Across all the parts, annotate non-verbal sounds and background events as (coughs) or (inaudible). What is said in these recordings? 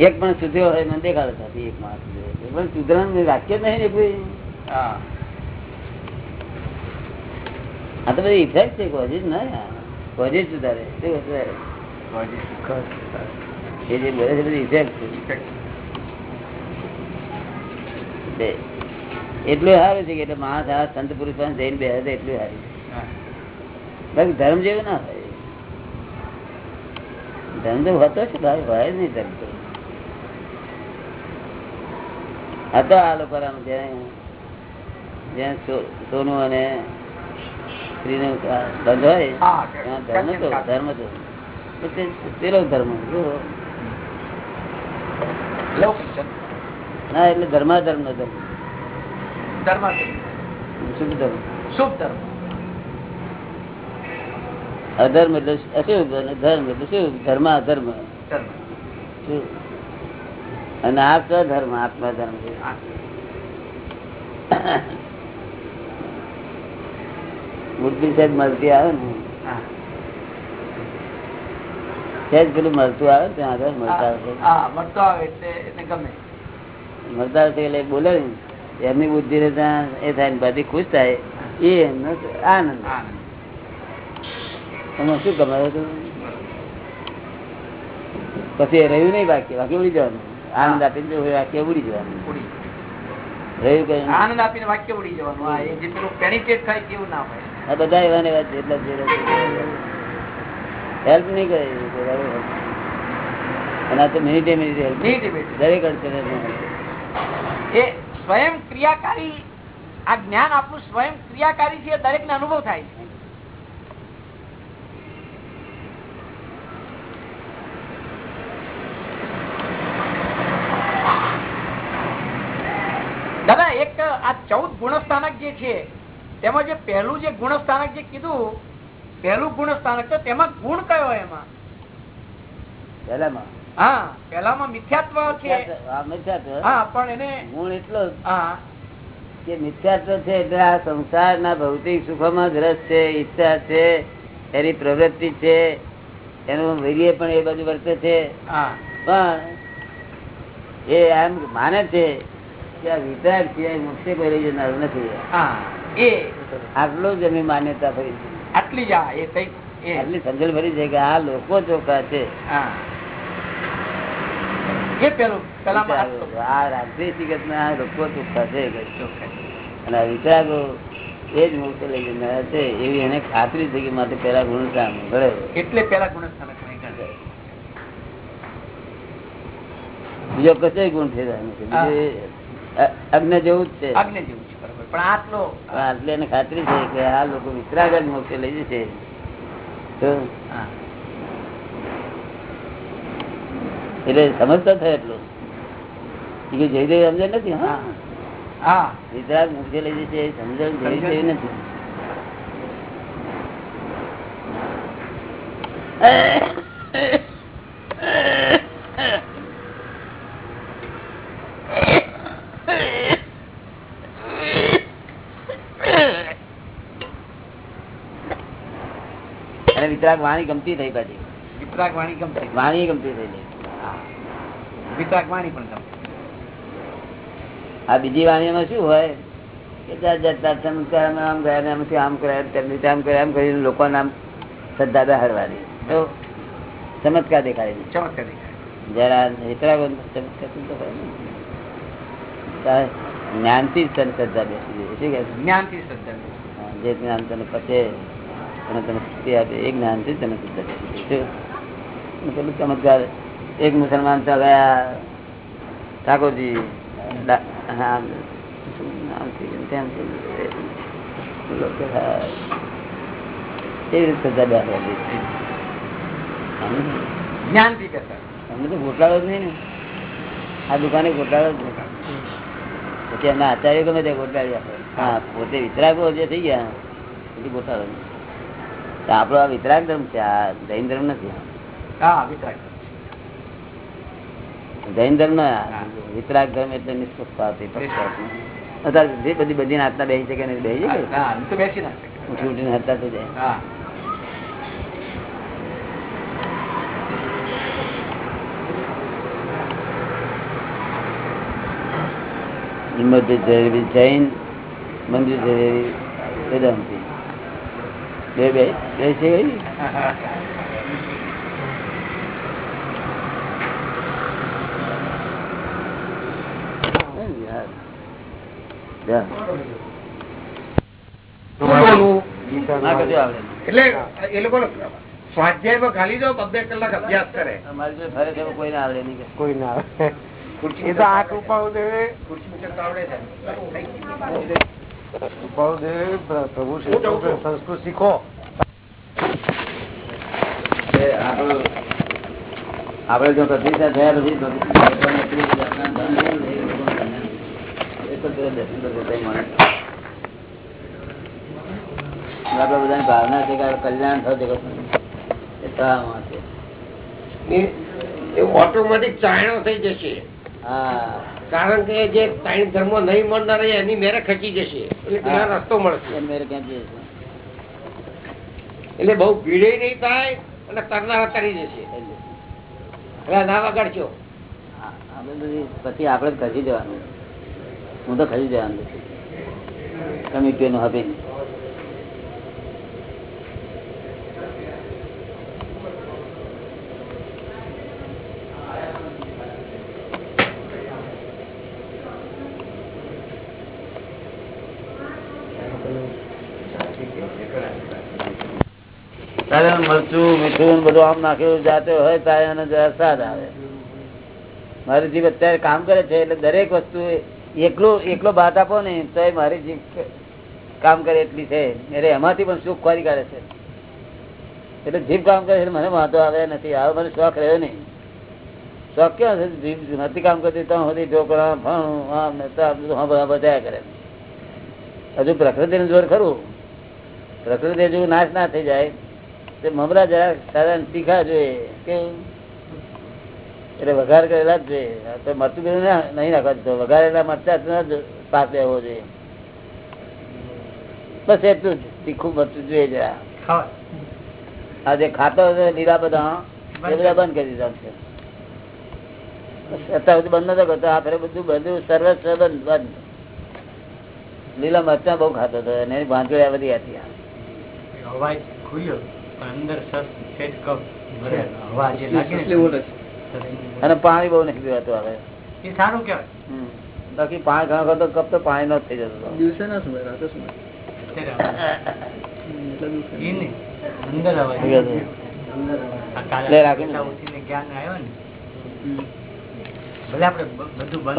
એક પણ સુધ્યો હોય મને દેખાડો એક માણસ સુધર્યો. પણ વાક્ય નહીં ને કોઈ. હા. આ તો બધી ઇફેક્ટ છે કોઝિજ ના કોઝિજ સુધારે. શું એ જે બોલે છે. બધી ઇફેક્ટ છે એટલું સારું છે કે એટલે માણસ આ સંત પુરુષ પાસે જઈને બે એટલું સારું. બાકી ધર્મ જેવું ના થાય ધર્મ તો હોતો છે ભાઈ હોય નહીં ધર્મ તો. હતો આ લોકો જ્યાં સોનું અને સ્ત્રીનો બંધ હોય હા, ધર્મ તો ધર્મ તો તો પેલો ધર્મ જો. લૌકિક છે. ના એટલે ધર્માધર્મ નો ધર્મ. ધર્મ શુભ ધર્મ. શુભ ધર્મ. અધર્મ એટલે અશુભ અને ધર્મ એટલે શું? ધર્મ અધર્મ ધર્મ. શું? અને આ સ્વધર્મ આત્મા ધર્મ બુદ્ધિ સહેજ મળતી આવે ને. સહેજ પેલું મળતું આવે ત્યાં આગળ મળતા આવે મળતો આવે એટલે ગમે. બોલે ને એમની બુદ્ધિ ને ત્યાં એ થાય ને બધી ખુશ થાય એ એમનો આનંદ. તમે શું તું? પછી રહ્યું નહીં બાકી બાકી ઉડી જવાનું. આનંદ આપીને વાક્ય ઉડી જવાનું. આનંદ આપીને વાક્ય ઉડી જવાનું. ના હોય. આ બધા એવા ને એટલા હેલ્પ નહીં કરે અને આ તો મિનિટે મિનિટે હેલ્પ મિનિટે મિનિટે. દરેક અડચણે એ સ્વયં ક્રિયાકારી આ જ્ઞાન આપણું સ્વયં ક્રિયાકારી છે એ દરેકને અનુભવ થાય છે દાદા એક આ ચૌદ ગુણસ્થાનક જે છે તેમાં જે પહેલું જે ગુણસ્થાનક જે કીધું પહેલું ગુણસ્થાનક તો તેમાં ગુણ કયો એમાં? પહેલામાં. હા પહેલામાં મિથ્યાત્વ છે. મિથ્યાત્વ. હા પણ એને ગુણ એટલો હા. કે મિથ્યાત્વ છે એટલે આ સંસારના ભૌતિક સુખોમાં જ રસ છે ઈચ્છા છે એની પ્રવૃત્તિ છે એનું વીર્ય પણ એ બધું વર્તે છે. હા. પણ એ એમ માને છે વિતરાગ સિવાય મોક્ષે કોઈ જનારું નથી. આટલો જ એમની માન્યતા ફરી છે. આટલી જ એ આટલી સમજણ ભરી છે કે આ લોકો ચોખ્ખા છે. આ રાત્રિ જગત ના લોકો ચોખ્ખા છે કે અને વિતરાગો એ જ મોક્ષે લઈ જનારા છે એવી એને ખાતરી થઈ કે માટે પેલા ગુણ કામ ઘડે એટલે પેલા ગુણસ્થાનક નહીં બીજો કચો ગુણ નથી. બીજું અ- અગ્નિ જેવું જ છે. આજ્ઞા જેવું છે પણ આટલો પણ એને ખાતરી છે કે આ લોકો વિતરાગર મોક્ષે લઈ જશે. તો એટલે સમજતો થાય એટલું. કે જઈ રહી સમજણ નથી હા? વિતરાગ મોક્ષે લઈ જશે સમજણ જઈ રહી નથી. અને (coughs) વિતરાગ વાણી ગમતી થઈ પછી. વિતરાગ વાણી ગમતી. વાણી ગમતી થઈ ગઈ વિતરાગ વાણી પણ આ બીજી વાણીમાં શું હોય? કે આમ આમ આમથી આમ કરાય તેમ આમ કરાય આમ કરીને લોકો નામ શ્રદ્ધા તો ચમત્કાર દેખાડી ચમત્કાર દેખાય. જરા હેતરાગો ચમત્કાર તો હોય જ્ઞાનથી શ્રદ્ધા બેસી જાય શું કહે છે? જ્ઞાનથી શ્રદ્ધા જે જ્ઞાન તને પચે અને તમે શક્તિ આપે એ જ્ઞાનથી જ તને શ્રદ્ધા બેસી જાય શું? અને પેલું ચમત્કાર એક મુસલમાન તો ગયા ઠાકોરજી હા? તેમ. એવી રીતે શ્રદ્ધા બેસવા જ્ઞાનથી તો ગોટાળો જ નહીં ને. આ દુકાને ગોટાળો જ નહીં. પછી એમના આચાર્ય ગમે તે ગોટાળી આપે હા પોતે વિતરાગો જે થઈ ગયા પછી ગોટાળો નહીં. આપણો આ વિતરાગ ધર્મ છે આ જૈન ધર્મ નથી જૈન ધર્મ વિતરાગ ધર્મ એટલે જે બધી બધી નાતના બેસી શકે નહીં બેસી શકે બેસી ઉઠી હતા તો જાય જૈન મંદિર જૈન વેદાંતિ બે બે બે છે કઈ? જા. ના આવડે. એટલે એ લોકો ખાલી બબ્બે કલાક અભ્યાસ કરે અમારી જોડે ફરે છે એવું કોઈને આવડે નહીં કોઈ ના આવે ખુરશી તો આ કૃપાળુદેવે ખુરશી આવડે છે પ્રભુ સંસ્કૃત શીખો એ જો પ્રતિષ્ઠા થયા પછી. આપડે બધાની ભાવના છે કે કલ્યાણ થશે એ ઓટોમેટિક ચાયણો થઈ જશે હા કારણ કે જે ત્રણ ધર્મો નહીં મળનાર એની મેરે ખચી જશે. એટલે રસ્તો મળશે? એટલે બહુ ભીડે નહીં થાય અને તરનારા તરી જશે. એટલે. ના વગાડશો પછી આપડે ખસી જવાનું. હું તો ખસી જવાનું. કમિટીનું હવે તારે મરચું મીઠું બધું આમ નાખેલું જાતે હોય ત્યારે એનો સ્વાદ આવે. મારી જીભ અત્યારે કામ કરે છે, એટલે દરેક વસ્તુ એકલો એકલો ભાત આપો ને તો મારી જીભ કામ કરે એટલી છે. એટલે એમાંથી પણ સુખ ખોરી કાઢે છે. એટલે જીભ કામ કરે છે, મને વાંધો આવે નથી. આવે મને શોખ રહ્યો નહીં. શોખ ક્યાં છે? જીભ નથી કામ કરતી, તો સુધી ઢોકળા, ફણું, આમ ને બધું બધા કરે. હજુ પ્રકૃતિનું જોર ખરું. પ્રકૃતિ હજુ નાશ ના થઈ જાય. તે મમરા જરા સારા શીખા જોઈએ કે એટલે વઘાર કરેલા જ જોઈએ તો મરચું બધું નહીં નાખવા દીધો. વઘારેલા મરચા જ પાક લેવો જોઈએ બસ એટલું જ. તીખું મરચું જોઈએ જરા. આ જે ખાતો લીલા બધા એ બધા બંધ કરી દીધા છે. અત્યાર સુધી બંધ નતો કરતો. આ ફેરે બધું બધું સર્વસ્વ બંધ બંધ. લીલા મરચા બહુ ખાતો હતો. અને એની ભાંજોડ બધી હતી. ખુલ્યો. અને પાણી બહુ નથી પીવાતું આવે એ સારું કેવાય બાકી પાણી ઘણો ખરો કપ તો પાણી નો થઈ જતો. દિવસે ના સુવાય રાતે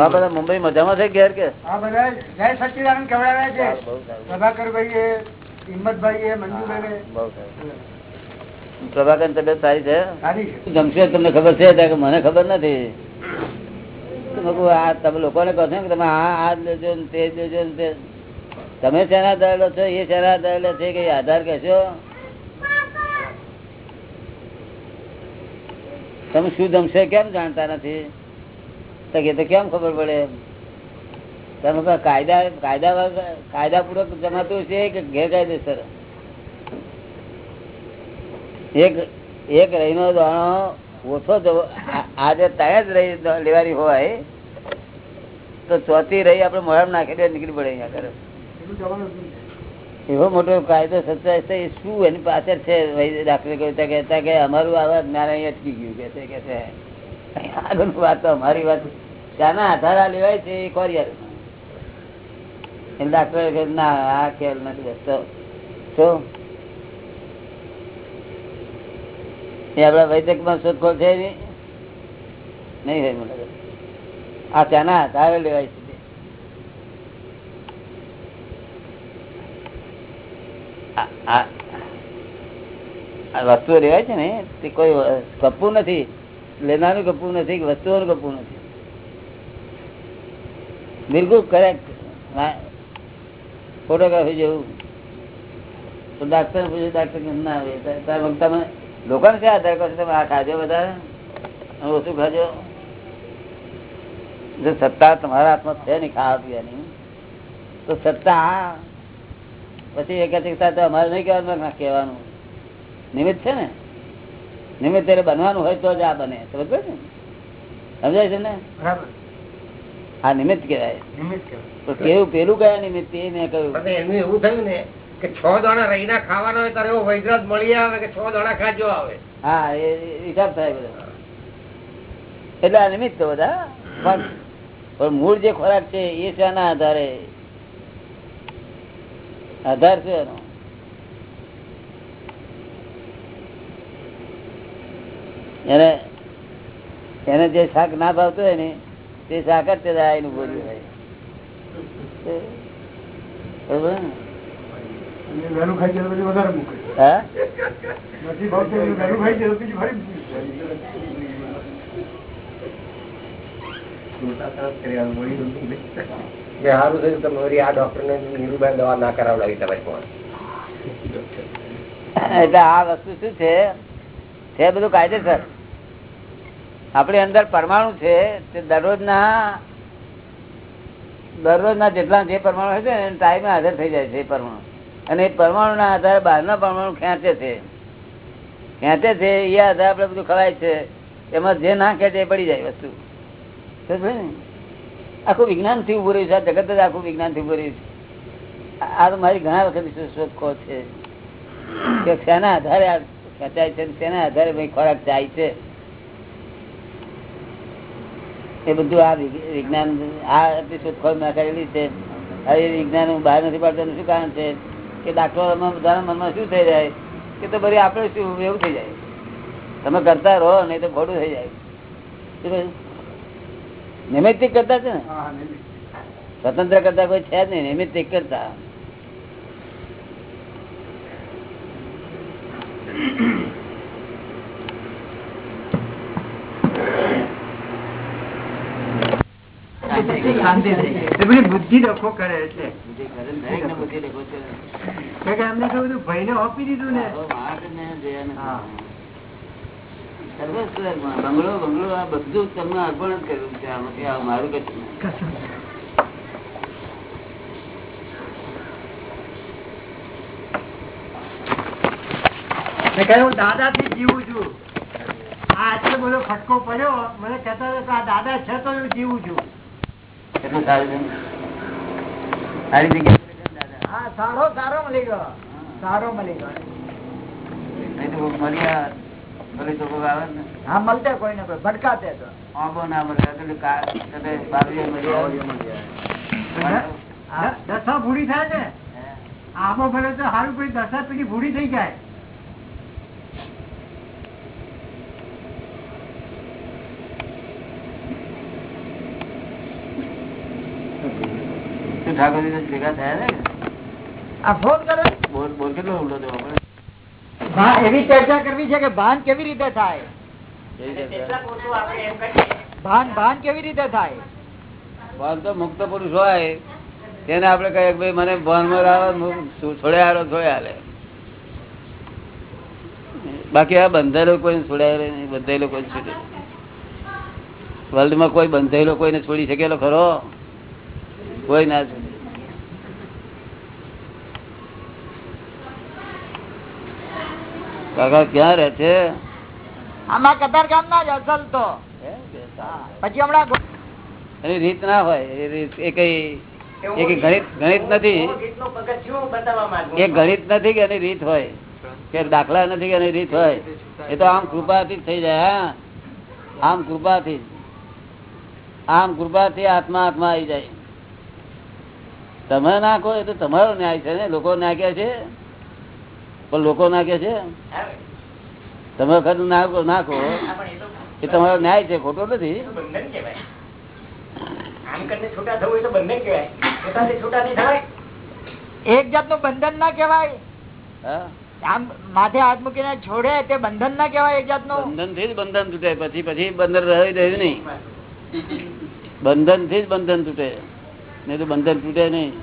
બધા મુંબઈ મજામાં છે ઘેર કે? આ બધા જય સચિદાનંદ કવડાવ્યા છે. પ્રભાકરભાઈ હિંમતભાઈ મંજુભાઈ. પ્રભાકર તબિયત સારી છે? જમશે તમને ખબર છે કે મને ખબર નથી. આ તમે લોકોને કહો છો કે તમે આ આ લેજો ને તે લેજો ને તે તમે શેના આધારેલો છો? એ શેના આધારેલો છે કે આધાર કહેશો? તમે શું જમશે કેમ જાણતા નથી? તો કે તો કેમ ખબર પડે? તમે કાયદા કાયદા કાયદાપૂર્વક જમાતું છે કે ગેરકાયદેસર? એક એક રહીનો દાણો ઓછો આજે ત્યાં જ રહી લેવાની હોય, તો ચોથી રહી આપણે મોઢામાં નાખી દે, નીકળી પડે અહીંયા નહીં. એવો મોટો કાયદો સચ્ચાઈ છે, એ શું એની પાછળ છે? દાખલે કહેતા કહેતા કે અમારું આવા જ્ઞાન અહીં અટકી ગયું, કે છે કે છે. આગળની વાત તો અમારી વાત ત્યાંના આધારા લેવાય છે, એ કોરિયર. એટલે દાખલો ના, આ ખ્યાલ નથી. બેસતો શું? આપડા વૈદકમાં શોધખોળ છે નહીં? નહીં મને. આ ત્યાંના આવે લેવાય છે. આ- વસ્તુઓ છે ને, તે કોઈ કપવું નથી. લેનારું કપવું નથી કે વસ્તુઓનું કપવું નથી. બિલકુલ કરેક્ટ ફોટોગ્રાફી જેવું. ડાક્ટર પૂછ્યું ડાક્ટર કેમ ના આવે? તમે લોકોને ક્યાં આધાર કરશો તમે? આ ખાજો વધારે? ઓછું ખાજો? જો સત્તા તમારા હાથમાં છે ને ખાવા પીવાની. તો સત્તા પછી એક તો અમારે નહીં કહેવાનું કહેવાનું. નિમિત્ત છે ને? નિમિત્ત ત્યારે બનવાનું હોય તો જ આ બને. સમજ ને? સમજાય છે ને? હા આ નિમિત્ત કહેવાય. નિમિત્ત કહેવાય. તો કેવું પેલું કયા નિમિત્ત? એ મેં કહ્યું. એનું એવું થયું ને કે છ દાણા રહીના ખાવાના હોય ત્યારે એવો વૈદ્યનાથ મળી આવે કે છ દાણા ખાજો આવે. હા, એ હિસાબ થાય બધો. એટલે આ નિમિત્ત બધા. પણ મૂળ જે ખોરાક છે, એ શાના આધારે. આધાર છે એનો. એને એને જે શાક ના ભાવતું હોય ને, તે શાક જ તે એનું બોલ્યું હોય. બરોબર વહેલું ખાઈ જાય પછી વધારે મૂકે. હા? નથી ભાવતું વહેલું ખાઈ જાય તો ફરી સારું થયું તમે આ ડોક્ટર ને નીરુબેન દવા ના કરાવડાવી તમારી પાસે એટલે આ વસ્તુ શું છે? છે બધું કાયદેસર. આપણી અંદર પરમાણુ છે તે દરરોજના દરરોજના જેટલા જે પરમાણુ હોય છે ને ટાઈમે હાજર થઈ જાય છે એ પરમાણુ. અને એ પરમાણુના આધારે બહારના પરમાણુ ખેંચે છે. ખેંચે છે, એ આધારે આપડે બધું ખવાય છે. એમાં જે ના ખેંચે એ પડી જાય વસ્તુ. આખું વિજ્ઞાનથી ઉભું રહ્યું છે જગત જ આખું વિજ્ઞાનથી ઉભું રહ્યું છે. આ- તો મારી ઘણા વખત શોધખો છે. કે શેના આધારે ખેંચાય છે શેના આધારે ભાઈ ખોરાક જાય છે? એ બધું આ વિજ્ઞાન આ શોધખોળ ના કરેલી છે. હવે વિજ્ઞાન બહાર નથી પાડતું શું કારણ છે? કે ડાક્ટરો બધાના મનમાં શું થઈ જાય? કે તો બરી આપણે શું એવું થઈ જાય. તમે કરતા રહો નહીં તો ખોટું થઈ જાય. શું કરતા છે ને? સ્વતંત્ર કરતા કોઈ છે જ નહીં નિમિત્તિક કરતા. શાંતિ થઈ ગઈ. બુદ્ધિ ડખો કરે એટલે એમને તો બધું ભાઈને આપી દીધું ને. બંગલો બંગલો આ બધું તમને અર્પણ જ કર્યું છે આમાંથી આ મારું કશું. દાદા થી જીવું છું આ આટલો બધો ફટકો પડ્યો મને કહેતા આ દાદા છે તો હું જીવું છું કેટલું સારું છે? સારી જગ્યા સારો સારો મળી ગયો. સારો મળી ગયો. નહીં તો કોક ભલે તો આવે ને. હા મળતે કોઈ ને કોઈ ભટકાતે તો. આંબો ના મળે, પેલું કા- પેલું બાબરીએ મળી આવે. આ દશા ભૂડી થાય છે? આબો તો સારું કોઈ દશા પેલી ભૂડી થઈ જાય. ઠાકોરજી ભેગા થયા ને? આ ફોન કરે. બોલ બોલ કેટલો ઊંડો થયો આપણે? એવી ચર્ચા કરવી છે કે ભાન કેવી રીતે થાય? ભાન ભાન કેવી રીતે થાય? ભાન તો મુક્ત પુરુષ હોય. તેને આપણે કહીએ ભાઈ મને ભાનમાં આવે છોડે હાલે બાકી આ બંધાયેલો કોઈ છોડાયેલો નહીં બંધાયેલો કોઈ છોડે વર્લ્ડમાં કોઈ બંધાયેલો કોઈને છોડી શકેલો ખરો? કોઈ ના છોડે. કાકા ક્યાં રહે છે? આમાં કતાર ગામ ના જ અસલ તો. પછી હમણાં એની રીત ના હોય એ કઈ એ કઈ ગણિત ગણિત નથી. એ ગણિત નથી કે એની રીત હોય કે દાખલા નથી કે એની રીત હોય. એ તો આમ કૃપાથી જ થઈ જાય હા. આમ કૃપાથી જ. આમ કૃપાથી આત્મા આત્મા આવી જાય. તમે નાખો એ તો તમારો ન્યાય છે ને લોકો નાખ્યા છે? પણ લોકો નાખે છે? તમે વખત નાખો નાખો. એ તમારો ન્યાય છે ખોટો નથી. બંધન જાત આમ કરીને છૂટા થવું એ તો બંધન એક ના કેવાય આમ માથે હાથ મૂકીને છોડે તે બંધન ના કેવાય એક જાતનું. બંધનથી જ બંધન તૂટે. પછી પછી બંધન રહી રહ્યું નહીં. બંધનથી જ બંધન તૂટે. નહીં તો બંધન તૂટે નહીં.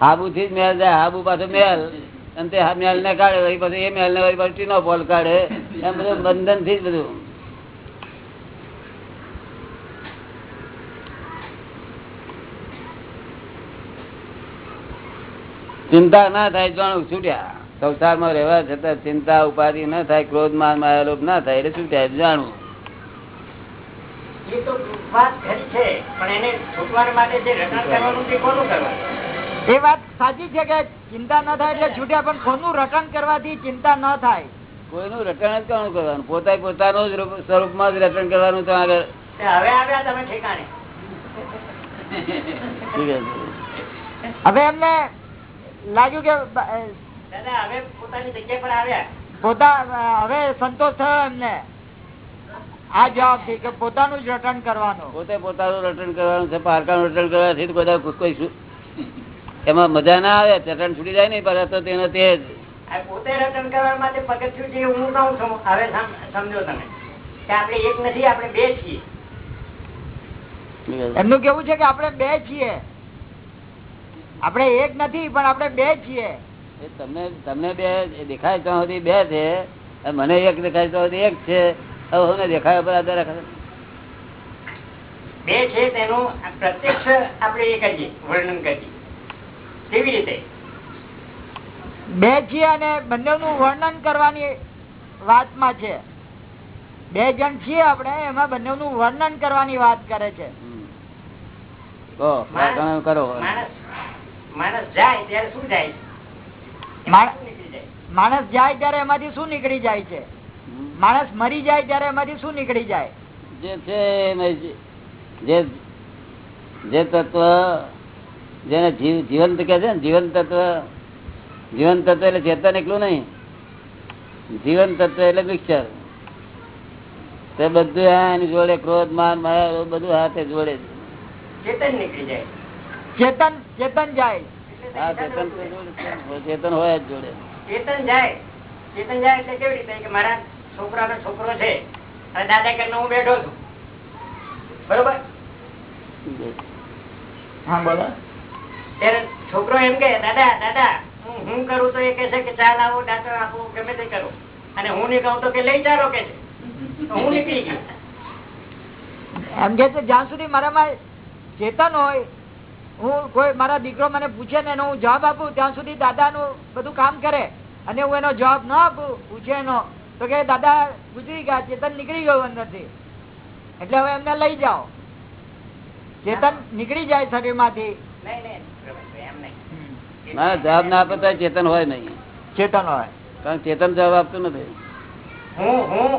હાબુ થી જ મેલ જાય હાબુ પાછો મેલ અને તે મેલ ને કાઢે વળી પછી એ મેલ ને વળી પછી ટીનો પોલ કાઢે. એમ બધું બંધનથી જ બધું. ચિંતા ના થાય જાણું છૂટ્યા. સંસારમાં રહેવા છતાં ચિંતા ઉપાધિ ના થાય ક્રોધ માન માયા લોભ ના થાય, એટલે જાણવું. એ તો વાત છે પણ એને માટે જે રટણ કરવાનું તે કોનું કરવાનું? એ વાત સાચી છે કે ચિંતા ન થાય એટલે છૂટ્યા પણ કોનું રટણ કરવાથી ચિંતા ન થાય? કોઈનું રટણ જ કોણ કરવાનું? પોતા પોતાનું જ રૂપ- સ્વરૂપમાં જ રટણ કરવાનું તો આગળ હવે આવ્યા તમે ઠેકાણે. હવે એમને લાગ્યું કે હવે પોતાની જગ્યા પર આવ્યા. પોતા હવે સંતોષ થયો એમને. આ જવાબથી કે પોતાનું જ રટણ કરવાનું. પોતે પોતાનું રટણ કરવાનું છે પારકાનું રટણ કરવાથી બધા કોઈ એમાં મજા ના આવે ચટણ છૂટી જાય ને પર તો તેનો તે જ. પોતે રટણ કરવા માટે પગથિયું છે હું કહું છું હવે સમજો તમે. કે આપણે એક નથી આપણે બે છીએ. છે. એમનું કેવું છે કે આપણે બે છીએ? આપણે એક નથી પણ આપણે બે છીએ. તમને તમને બે દેખાય તો સુધી બે છે મને એક દેખાય તો સુધી એક છે. હવે દેખાય પર આધાર રાખે. બે છે તેનું પ્રત્યક્ષ આપણે એ કરીએ વર્ણન કરીએ. કેવી રીતે? બેજી અને બંને નું વર્ણન કરવાની વાતમાં છે. બે જણ છીએ આપણે એમાં બંનેનું વર્ણન કરવાની વાત કરે છે. માણસ માણસ જાય ત્યારે શું એમાંથી શું નીકળી જાય? છે? માણસ મરી જાય ત્યારે એમાંથી શું નીકળી જાય? જે છે જે જે તત્વ જેને જીવ જીવંત કે છે ને જીવન તત્વ જીવન તત્વ એટલે ચેતન એકલું નહીં. જીવન તત્વ એટલે મિક્સર. તે બધું હા એની જોડે ક્રોધ માન માયા બધું હાથે જોડે ચેતન નીકળી જાય. ચેતન ચેતન જાય. હા ચેતન. ચેતન હોય જ જોડે. ચેતન જાય. ચેતન જાય એટલે કેવી રીતે? કે મારા છોકરાનો છોકરો છે. અને દાદા કે હું બેઠો છું. બરોબર? હા બોલો. છોકરો એમ કે દાદા દાદા હું હું કરું તો એ કે છે કે ચા લાવો ડાક્ટર આપો ગમે તે કરો. અને હું નહીં કહું તો કે લઈ ચાલો કે હું નીકળી ગયો. એમ કે છે જ્યાં સુધી મારામાં ચેતન હોય હું કોઈ મારા દીકરો મને પૂછે ને એનો હું જવાબ આપું ત્યાં સુધી દાદાનું બધું કામ કરે અને હું એનો જવાબ ન આપું પૂછે એનો તો કે દાદા ગુજરી ગયા ચેતન નીકળી ગયું અંદરથી. એટલે હવે એમને લઈ જાઓ. ચેતન નીકળી જાય શરીરમાંથી. નહીં નહીં. ના જવાબ ના આપે તો ચેતન હોય નહીં. ચેતન હોય. કારણ ચેતન જવાબ આપતું નથી. હું હું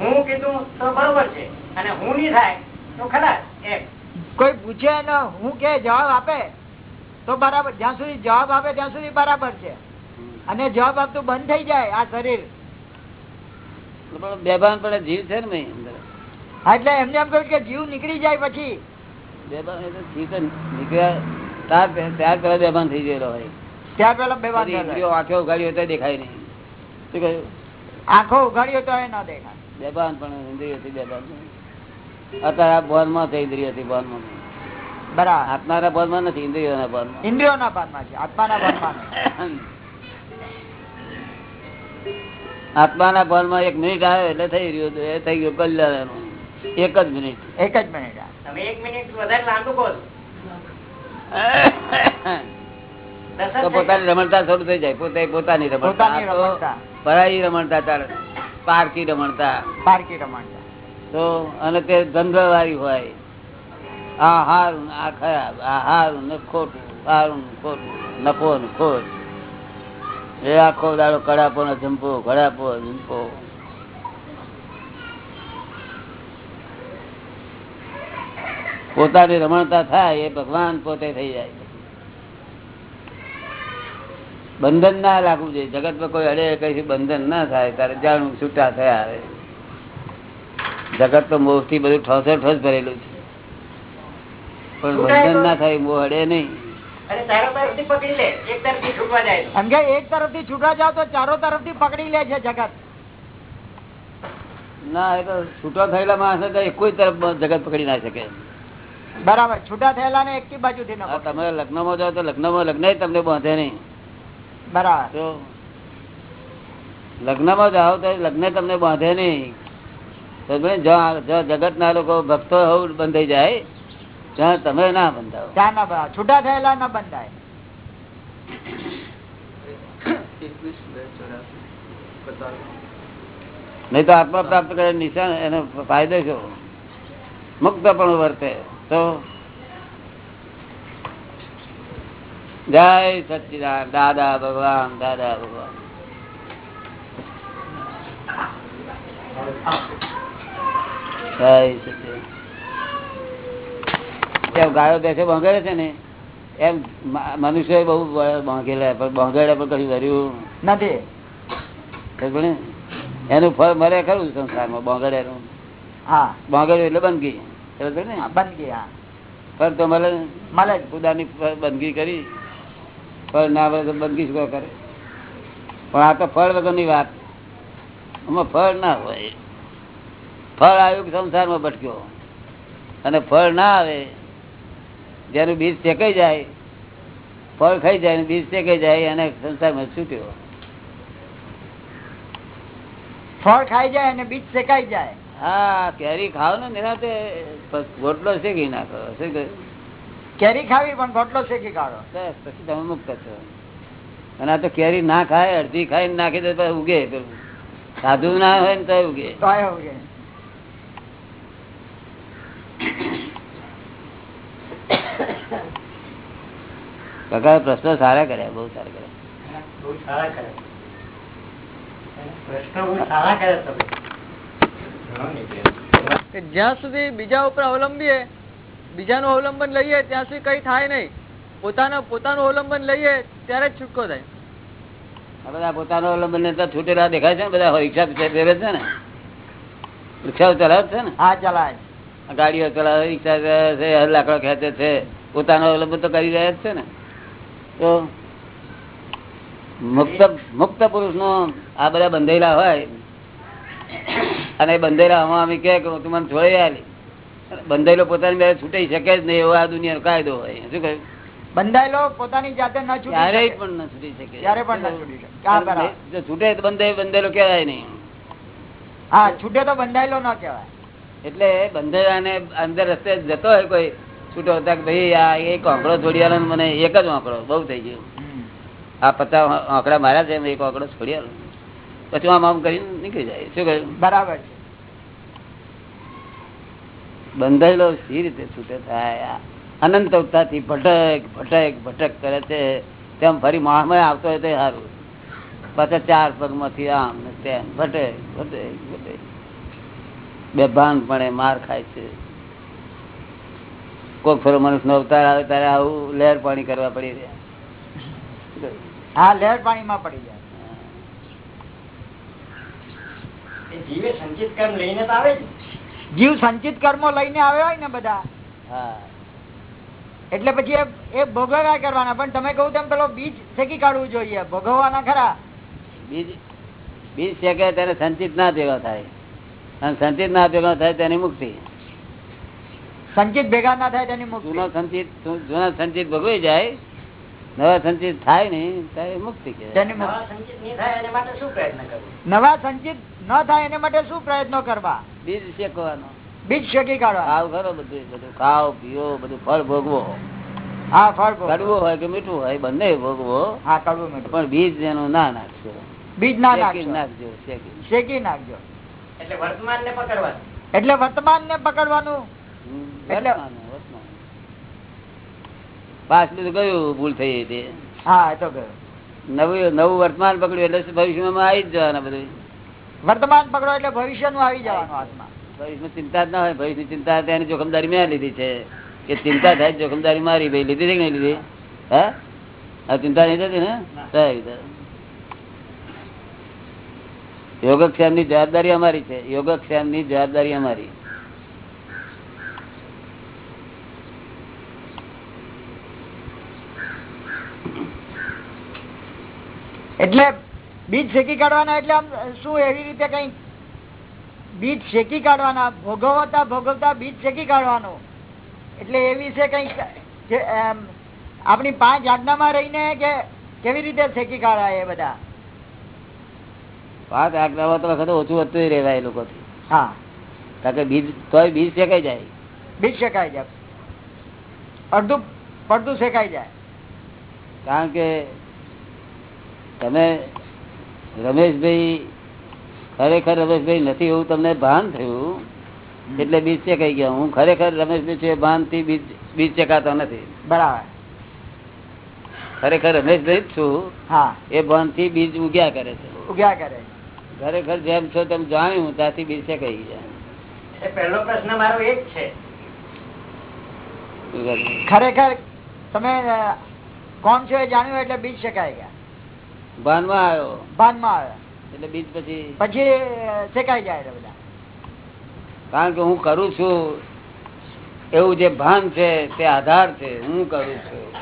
હું કીધું તો બરોબર છે. અને હું નહીં થાય તો ખલાસ કોઈ પૂછે ને હું કે જવાબ આપે તો બરાબર જ્યાં સુધી જવાબ આપે ત્યાં સુધી બરાબર છે. અને જવાબ આપતું બંધ થઈ જાય આ શરીર. બેભાન પડે જીવ છે ને એટલે એમને એમ કહ્યું કે જીવ નીકળી જાય પછી. બેભાન એટલે જીવ તો નીકળ્યા ત્યાર ત્યાર પેલા બેભાન થઈ ગયેલો હોય. ત્યાર પેલા બે બધી ઇન્દ્રિયો આંખો ઉઘાડી હોય તો દેખાય નહીં. શું કહ્યું? આંખો ઉઘાડ્યો તો એ ન દેખાય. બેભાન પણ ઇન્દ્રિયોથી બેભાન અત્યારે આ બોનમાં છે બોનમાં બરાબર. આત્માના બોનમાં નથી ઇન્દ્રિયોના બોનમાં. ઇન્દ્રિયોના માં છે આત્માના ભાનમાં નહીં. (coughs) આત્માના બોલમાં એક મિનિટ આવે એટલે થઈ રહ્યું એ થઈ ગયું કલ્યાણ. એક જ મિનિટ. એક જ મિનિટ તમે એક મિનિટ વધારે લાંબુ કહો છો તો પોતાની રમણતા શરૂ થઈ જાય. પોતે પોતાની રમણતા. પરાઈ રમણતા. ચાલે. પારકી રમણતા. પારકી રમણતા. તો અને તે ધંધવાળી હોય. આ હારું આ ખરાબ આ હારું ને ખોટું હારું ખોટું નફો ને ખોટ. એ આખો દાડો કડાપો ને ઝંપો કડાપો જંપો પોતાની રમણતા થાય એ ભગવાન પોતે થઈ જાય બંધન ના લાગવું જોઈએ. જગતમાં કોઈ અડે કઈ બંધન ના થાય તારે જાણવું છૂટા થયા આવે જગત તો મોહથી બધું ઠોસે ઠોસ ભરેલું છે. પણ બંધન ના થાય મોહ અડે નહીં. અને ચારો તરફથી પકડી લે એક તરફથી છૂટવા જાય તો. એમ કે એક તરફથી છૂટા જાવ તો ચારો તરફથી પકડી લે છે જગત. ના એ તો છૂટો થયેલા માણસ કોઈ તરફ જગત પકડી ના શકે. બરાબર છૂટા થયેલા ને એક બાજુ થી તમે લગ્ન લગ્નમાં જાઓ તો લગ્નમાં લગ્ન તમને બાંધે નહીં. બરાબર. લગ્ન લગ્નમાં જાઓ તો લગ્ન તમને બાંધે નહીં. જગત જગતના લોકો ભક્તો બંધાઈ જાય ત્યાં તમે ના બંધાવો. ત્યાં ના બંધાય. છૂટા થયેલા ના બંધાય. નહીં તો આત્મા પ્રાપ્ત કરે નિશાન એનો ફાયદો શું? મુક્ત પણ વર્તે. તો જય સચિદાન દાદા ભગવાન દાદા ભગવાન. જય સચિદાન. ગાયો બેસે બંગાડે છે ને? એમ મનુષ્ય બહુ બાંધેલા પણ બાંધેલા પણ કશું ધર્યું નથી. એનું ફળ મળે ખરું સંસારમાં બાંગડ્યાનું હા. બાંગડ્યું એટલે બંધ હા, બંદગી ફળ તો મળે. મળે ખુદાની બંદગી કરી. ફળ ના તો બંદગી શું કરે? પણ આ તો ફળ વગરની વાત. આમાં ફળ ના હોય. ફળ આવ્યું સંસારમાં ભટક્યો? અને ફળ ના આવે, જેનું બીજ શેકાઈ જાય, ફળ ખાઈ જાય બીજ શેકાઈ જાય અને સંસારમાં છૂટ્યો. ફળ ખાઈ જાય અને બીજ શેકાઈ જાય. હા કેરી ખાવ ને નિરાતે ગોટલો શેકી નાખો. શું કેરી ખાવી પણ ગોટલો શેકી કાઢો બસ પછી તમે મુક્ત છો. અને આ તો કેરી ના ખાય અડધી ખાઈ નાખી દે તો ઉગે પેલું સાધુ ના હોય ને તો ઉગે. ઉગે. કાકા પ્રશ્નો સારા કર્યા બહુ સારા કર્યા. બહુ સારા કર્યા. પ્રશ્નો સારા કર્યા તમે. જ્યાં સુધી બીજા ઉપર અવલંબીએ બીજાનું અવલંબન લઈએ ત્યાં સુધી કઈ થાય નહીં. પોતાના પોતાનું અવલંબન લઈએ ત્યારે જ છૂટકો થાય. બધા પોતાનું અવલંબન ને છૂટેલા દેખાય છે ને બધા રિક્ષા પીછે ફેરે છે ને. રિક્ષાઓ ચલાવે છે ને. હા ચલાય ગાડીઓ ચલાવે રિક્ષા છે લાકડો ખેંચે છે. પોતાનો અવલંબન તો કરી રહ્યા જ છે ને. તો મુક્ત મુક્ત પુરુષ નો આ બધા બંધેલા હોય અને બંધેલા હમણાં અમે કે તું મને છોડી આલી. બંધેલો પોતાની બે છૂટી શકે જ નહીં એવો આ દુનિયાનો કાયદો હોય. શું કહ્યું? બંધાયેલો પોતાની જાતે ન છૂટી ક્યારેય પણ ન છૂટી શકે. ક્યારે પણ ન છૂટી શકે. હા, જો છૂટે તો બંધે બંધેલો કહેવાય નહીં. હા છૂટે તો બંધાયેલો ન કહેવાય. એટલે બંધેલાને અંદર રસ્તે જતો હોય કોઈ. છૂટો હતા કે ભાઈ આ એક આંકડો છોડી આલો મને એક જ આંકડો બહુ થઈ ગયું. આ પચાસ આંકડા માર્યા છે એક આંકડો છોડી આલો પછી આમ આમ કરીને નીકળી જાય. શું કહ્યું? બરાબર છે. બંધાયેલો સી રીતે છૂટે થાય? અનંત અવતારથી ભટક ભટક ભટક કરે છે. તેમ ફરી મહામય આવતો હોય તો સારું. પાછા ચાર પગમાંથી આમ ને તેમ ભટક ભટક ભટક બેભાન પણ માર ખાય છે. કોક ફરો મનુષ્ય નો અવતાર આવે ત્યારે આવું લહેર પાણી કરવા પડી રહ્યા. હા લહેર પાણીમાં પડી જાય એ જીવે સંચિત કર્મ લઈને તો આવે જીવ સંચિત કર્મો લઈને આવ્યો હોય ને બધા. એટલે પછી એ- ભોગવ્યા કરવાના. પણ તમે કહું તેમ પેલો બીજ શેકી કાઢવું જોઈએ. ભોગવવાના ખરા. બીજ બીજ શેકે તેને સંચિત ના ભેગા થાય. અને સંચિત ના ભેગા થાય તેની મુક્તિ. સંચિત ભેગા ના થાય તેની મુક્તિ. જૂનો સંચિત જૂના સંચિત ભોગવી જાય. નવા સંચિત થાય ને ત્યારે મુક્તિ નવા સંચિત નહીં થાય એને માટે શું પ્રયત્ન કરવો નવા સંચિત ન થાય એને માટે શું પ્રયત્નો કરવા? બીજ શેકવાનો. બીજ શેકી કાઢવા. ખાવ ખરો બધું બધું ખાવ પીવો બધું ફળ ભોગવો. હા ફળ કડવું હોય કે મીઠું હોય બંને ભોગવો. હા કડવું મીઠું. પણ બીજ એનું ના નાખશો. બીજ ના નાખી નાખજો શેકી. શેકી નાખજો. એટલે વર્તમાન ને પકડવાનું? એટલે વર્તમાન ને પકડવાનું એટલે-. પાછલું ગયું ભૂલ થઈ હતી? હા એ તો ગયું નવું નવું વર્તમાન પકડ્યું એટલે ભવિષ્યમાં આવી જ જવાના બધું. વર્તમાન પકડો એટલે ભવિષ્યનું આવી જવાનું હાથમાં. ચિંતા જ ના હોય. ભવિષ્યની ચિંતા તેની જોખમદારી મેં લીધી છે. કે ચિંતા થાય જોખમદારી મારી ભાઈ લીધી છે કે નહીં લીધી? હા? ચિંતા નહીં થતી ને? સારી. યોગક્ષેમની જવાબદારી અમારી છે. યોગક્ષેમની જવાબદારી અમારી. એટલે બીજ શેકી કાઢવાના એટલે આમ શું એવી રીતે કઈ બીજ શેકી કાઢવાના? ભોગવતા ભોગવતા બીજ શેકી કાઢવાનો. એટલે એ વિશે કઈ આપણી પાંચ આજ્ઞામાં રહીને કે કેવી રીતે શેકી કાઢાય એ બધા? પાંચ આજ્ઞામાં તો વખત ઓછું વધતું રહેવાય એ લોકોથી. હા. કારણ કે બીજ તોય બીજ શેકાઈ જાય. બીજ શેકાઈ જાય. અડધું પડધું શેકાઈ જાય. કારણ કે તમે રમેશભાઈ ખરેખર રમેશભાઈ નથી એવું તમને ભાન થયું? એટલે બીજ ચેકાઈ ગયા. હું ખરેખર રમેશભાઈ છે ભાનથી બીજ ચેકાતો નથી. બરાબર. ખરેખર રમેશભાઈ જ છું. હા. એ ભાનથી બીજ ઉગ્યા કરે છે. ઉગ્યા કરે. ખરેખર જેમ છો તેમ જાણ્યું ત્યાંથી બીજ ચેકાઈ ગયા. પહેલો પ્રશ્ન મારો એ જ છે. ખરેખર તમે કોણ છો એ જાણ્યું એટલે બીજ શકાય ગયા. ભાનમાં આવ્યો. ભાનમાં આવ્યો. એટલે બીજ પછી પછી શેકાઈ જાય બધા. કારણ કે હું કરું છું એવું જે ભાન છે તે આધાર છે હું કરું છું.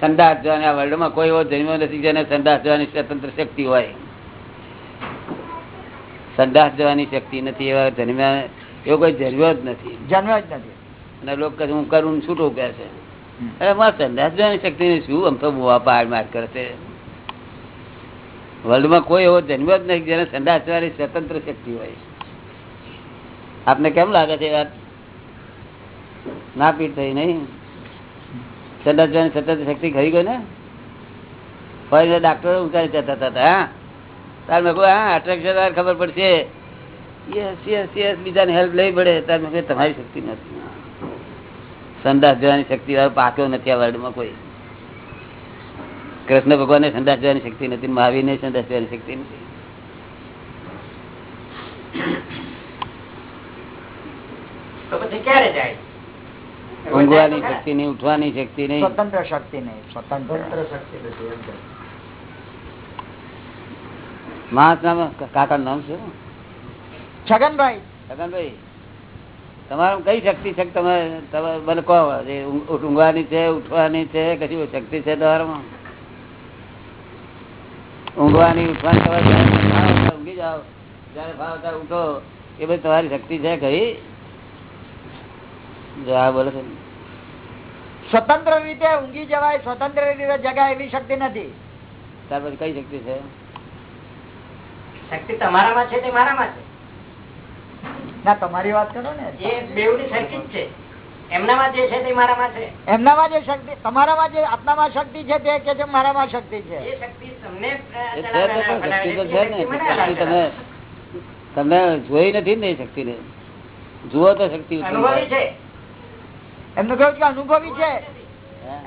સંદાસ જવાની આ વર્લ્ડમાં કોઈ એવો જન્મ નથી જેને સંદાસ જવાની સ્વતંત્ર શક્તિ હોય. સંદાસ જવાની શક્તિ નથી એવા જન્મ્યા એવો કોઈ જન્મ્યો જ નથી. જન્મ્યો જ નથી. અને લોકો હું કરું છૂટું કહે છે. વર્લ્ડમાં કોઈ એવો જન્મ જ નથી જેને સંદાસ જવાની સ્વતંત્ર શક્તિ હોય. આપને કેમ લાગે છે ના પીટ થઈ નહીં? સંદાસ જવાની સ્વતંત્ર શક્તિ ખરી ગઈ ને ફરીને ડાક્ટરો ઉતારી જતા હતા હા? તાર મેં હા અટ્રેક્શન ખબર પડશે. યસ યસ યસ બીજાને હેલ્પ લઈ પડે. તાર મેં તમારી શક્તિ નથી. સંદાસ જવાની શક્તિ વાળો પાક્યો નથી આ વર્લ્ડમાં કોઈ. કૃષ્ણ ભગવાનને સંદાસ જવાની શક્તિ નથી મહાવીરને સંદાસ જવાની શક્તિ નથી. તો પછી ક્યારે જાય? ઊંઘવાની શક્તિ નહીં ઉઠવાની શક્તિ નહીં. સ્વતંત્ર શક્તિ નહીં સ્વતંત્ર. મહાત્મા કાકા નામ છે છગનભાઈ. છગનભાઈ? તમારું કઈ શક્તિ છે કે તમે મને કહો ઊંઘવાની છે ઉઠવાની છે કશી શક્તિ છે તમારામાં? ઊંઘવાની ઉઠવાની ઊંઘી જાઓ. જયારે ભાવ ત્યારે ઉઠો. એ બધી તમારી શક્તિ છે કઈ? હા બોલો છે સ્વતંત્ર રીતે ઊંઘી જવાય સ્વતંત્ર રીતે જગાય એવી શક્તિ નથી. ત્યાર પછી કઈ શક્તિ છે? શક્તિ તમારામાં છે તે મારામાં છે? ના તમારી વાત કરો ને. એ બેવની સરખી છે. એમનામાં જે છે તે મારામાં છે. એમનામાં જે શક્તિ તમારામાં જે આપનામાં શક્તિ છે તે કે છે મારામાં શક્તિ છે? એ શક્તિ તમને શક્તિ તો ને શક્તિ તમે તમે જોઈ નથી ને શક્તિ ને જુઓ તો શક્તિ અનુભવી છે. એમનું કહ્યું કે અનુભવી છે.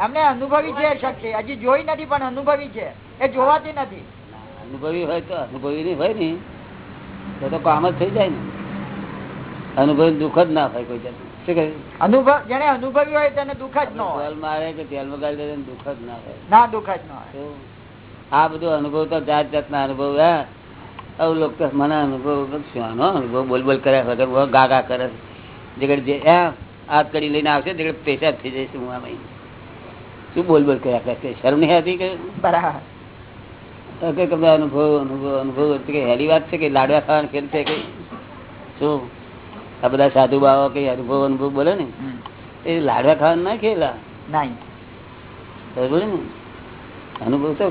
એમને અનુભવી છે શક્તિ. હજી જોઈ નથી પણ અનુભવી છે. એ જોવાતી નથી. અનુભવી હોય તો અનુભવી નહીં હોય ને. તો તો કામ જ થઈ જાય ને. અનુભવી દુઃખ જ ના હોય કોઈ જાતનું. અનુભવ જેને અનુભવી હોય તેને દુઃખ જ ન હોય. મારે કે તેલમાં ગાળી દે દુઃખ જ ના હોય ના દુઃખ જ ન હોય. આ બધું અનુભવ તો જાત જાતના અનુભવ હે? આવું લોકો મને અનુભવ શાનો અનુભવ? બોલ બોલ કર્યા વગર કરે. જગડ જે હાથ કરી લઈને આવશે જગડ પેશાબ થઈ જઈશ હું આમાં શું બોલ બોલ કર્યા કરશે શરમ નહીં હતી કે? બરાબર. અનુભવ અનુભવ અનુભવ કે હેલી વાત છે કે લાડવા ખાવાનું ખેલ છે કઈ શું? આ બધા સાધુ બાવા કઈ અનુભવ અનુભવ બોલે ને એ લાડવા ખાવાનું ના ખેલા બોલે ને. અનુભવ તો